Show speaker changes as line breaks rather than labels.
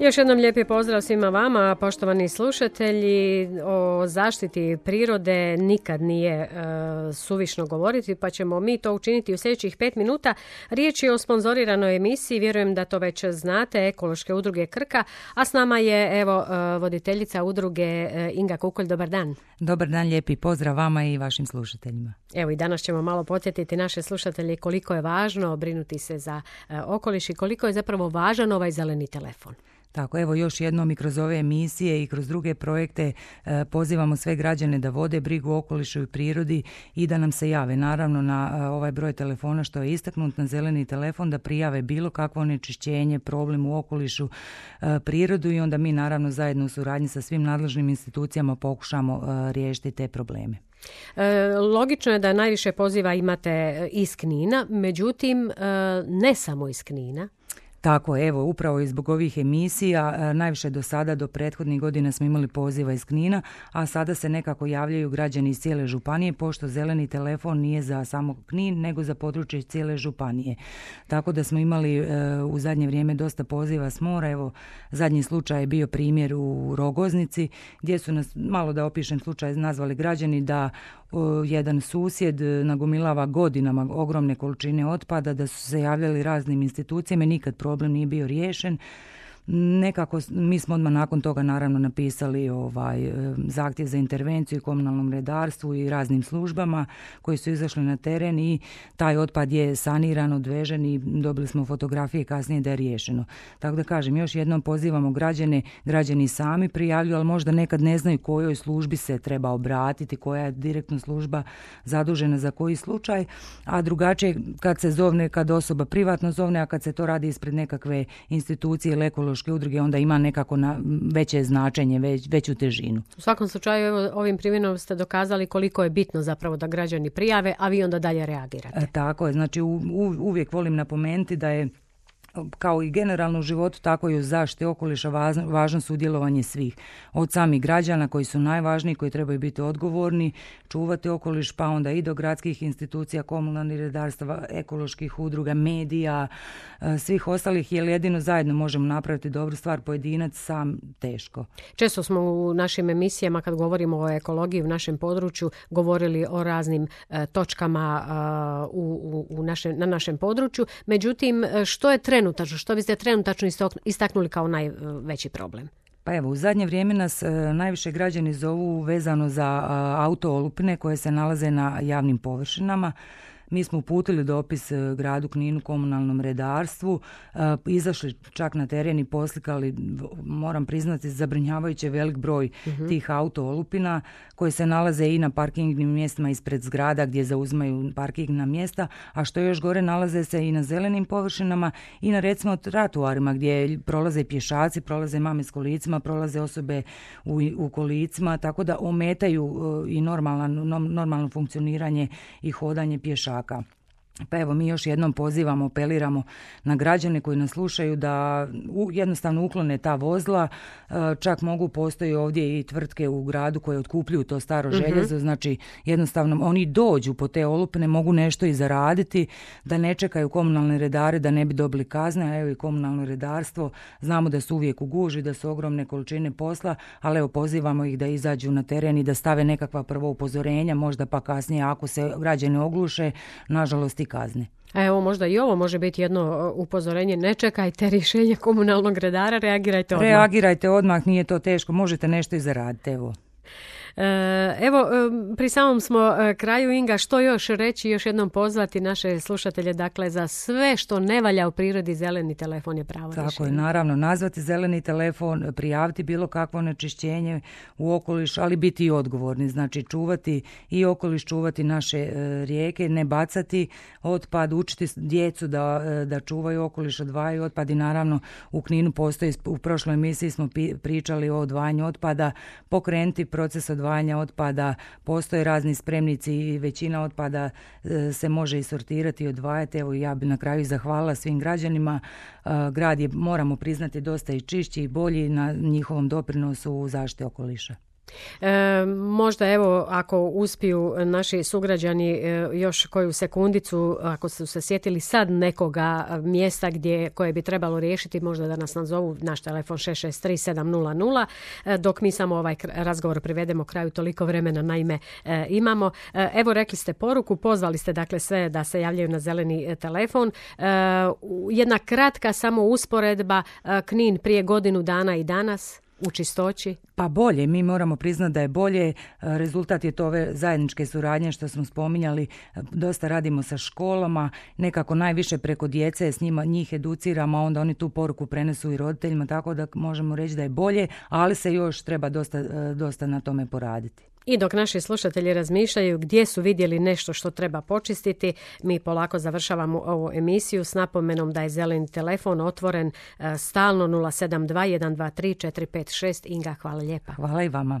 Još jednom lijepi pozdrav svima vama, poštovani slušatelji. O zaštiti prirode nikad nije e, suvišno govoriti, pa ćemo mi to učiniti u sljedećih pet minuta. Riječ je o sponzoriranoj emisiji, vjerujem da to već znate, Ekološke udruge Krka, a s nama je evo e, voditeljica udruge e, Inga Kukolj. Dobar dan.
Dobar dan, lijepi pozdrav vama i vašim slušateljima.
Evo i danas ćemo malo podsjetiti naše slušatelje koliko je važno brinuti se za okoliš i koliko je zapravo važan ovaj zeleni telefon.
Tako, evo još jednom i kroz ove emisije i kroz druge projekte e, pozivamo sve građane da vode brigu o okolišu i prirodi i da nam se jave. Naravno na e, ovaj broj telefona što je istaknut na zeleni telefon da prijave bilo kakvo onečišćenje, problem u okolišu, e, prirodu i onda mi naravno zajedno u suradnji sa svim nadležnim institucijama pokušamo riješiti te probleme.
logično je da najviše poziva imate iz Knina, međutim ne samo iz Knina.
Tako, evo, upravo i zbog ovih emisija, e, najviše do sada, do prethodnih godina smo imali poziva iz Knina, a sada se nekako javljaju građani iz cijele županije, pošto zeleni telefon nije za samo Knin, nego za područje cijele županije. Tako da smo imali e, u zadnje vrijeme dosta poziva s mora, evo, zadnji slučaj je bio primjer u Rogoznici, gdje su nas, malo da opišem slučaj, nazvali građani da jedan susjed nagomilava godinama ogromne količine otpada, da su se javljali raznim institucijama, nikad problem nije bio riješen nekako mi smo odmah nakon toga naravno napisali ovaj e, zahtjev za intervenciju i komunalnom redarstvu i raznim službama koji su izašli na teren i taj otpad je saniran, odvežen i dobili smo fotografije kasnije da je riješeno. Tako da kažem, još jednom pozivamo građane, građani sami prijavljuju, ali možda nekad ne znaju kojoj službi se treba obratiti, koja je direktno služba zadužena za koji slučaj, a drugačije kad se zovne, kad osoba privatno zovne, a kad se to radi ispred nekakve institucije ili ekološke udruge onda ima nekako na veće značenje, već, veću težinu.
U svakom slučaju evo, ovim primjerom ste dokazali koliko je bitno zapravo da građani prijave, a vi onda dalje reagirate.
E, tako je, znači uvijek volim napomenuti da je kao i generalno u životu, tako i u zaštiti okoliša važno, sudjelovanje svih. Od samih građana koji su najvažniji, koji trebaju biti odgovorni, čuvati okoliš, pa onda i do gradskih institucija, komunalnih redarstva, ekoloških udruga, medija, e, svih ostalih, jer jedino zajedno možemo napraviti dobru stvar, pojedinac sam teško.
Često smo u našim emisijama, kad govorimo o ekologiji u našem području, govorili o raznim e, točkama e, u, u, na našem području. Međutim, što je trend trenutačno, što biste trenutačno istaknuli kao najveći problem?
Pa evo, u zadnje vrijeme nas e, najviše građani zovu vezano za auto olupine koje se nalaze na javnim površinama. Mi smo uputili dopis e, gradu Kninu komunalnom redarstvu, e, izašli čak na teren i poslikali, moram priznati, zabrinjavajuće velik broj uh tih auto olupina koje se nalaze i na parkingnim mjestima ispred zgrada gdje zauzmaju parkingna mjesta, a što još gore nalaze se i na zelenim površinama i na recimo tratuarima gdje prolaze pješaci, prolaze mame s kolicima, prolaze osobe u, u kolicima, tako da ometaju e, i normalno, normalno funkcioniranje i hodanje шага. Pa evo mi još jednom pozivamo, apeliramo na građane koji nas slušaju da jednostavno uklone ta vozila. E, čak mogu postoji ovdje i tvrtke u gradu koje otkupljuju to staro mhm. željezo, znači jednostavno oni dođu po te olupne, mogu nešto i zaraditi, da ne čekaju komunalne redare da ne bi dobili kazne, a evo i komunalno redarstvo, znamo da su uvijek u guži, da su ogromne količine posla, ali evo pozivamo ih da izađu na teren i da stave nekakva prvo upozorenja, možda pa kasnije ako se građani ogluše, nažalost i kazne.
A evo možda i ovo može biti jedno upozorenje, ne čekajte rješenje komunalnog redara, reagirajte odmah.
Reagirajte odmah, nije to teško, možete nešto i zaraditi, evo.
E, evo, pri samom smo e, kraju Inga, što još reći, još jednom pozvati naše slušatelje, dakle za sve što ne valja u prirodi, zeleni telefon je pravo
Tako je, naravno, nazvati zeleni telefon, prijaviti bilo kakvo onečišćenje u okoliš, ali biti i odgovorni, znači čuvati i okoliš, čuvati naše rijeke, ne bacati otpad, učiti djecu da, da čuvaju okoliš, odvajaju otpad i naravno u Kninu postoji, u prošloj emisiji smo pričali o odvajanju otpada, pokrenuti proces od odvajanja otpada, postoje razni spremnici i većina otpada e, se može i sortirati i odvajati. Evo ja bi na kraju zahvalila svim građanima. E, grad je, moramo priznati, dosta i čišći i bolji na njihovom doprinosu u zaštiti okoliša.
E, možda evo ako uspiju naši sugrađani e, još koju sekundicu, ako su se sjetili sad nekoga mjesta gdje koje bi trebalo riješiti, možda da nas nazovu naš telefon 663700 e, dok mi samo ovaj razgovor privedemo kraju toliko vremena naime e, imamo. Evo rekli ste poruku, pozvali ste dakle sve da se javljaju na zeleni telefon. Jedna kratka samo usporedba Knin prije godinu dana i danas u čistoći?
Pa bolje, mi moramo priznati da je bolje. E, rezultat je to ove zajedničke suradnje što smo spominjali. E, dosta radimo sa školama, nekako najviše preko djece s njima njih educiramo, onda oni tu poruku prenesu i roditeljima, tako da možemo reći da je bolje, ali se još treba dosta, e, dosta na tome poraditi.
I dok naši slušatelji razmišljaju gdje su vidjeli nešto što treba počistiti, mi polako završavamo ovu emisiju s napomenom da je zeleni telefon otvoren e, stalno 072 Inga, hvala lijepa.
Hvala i vama.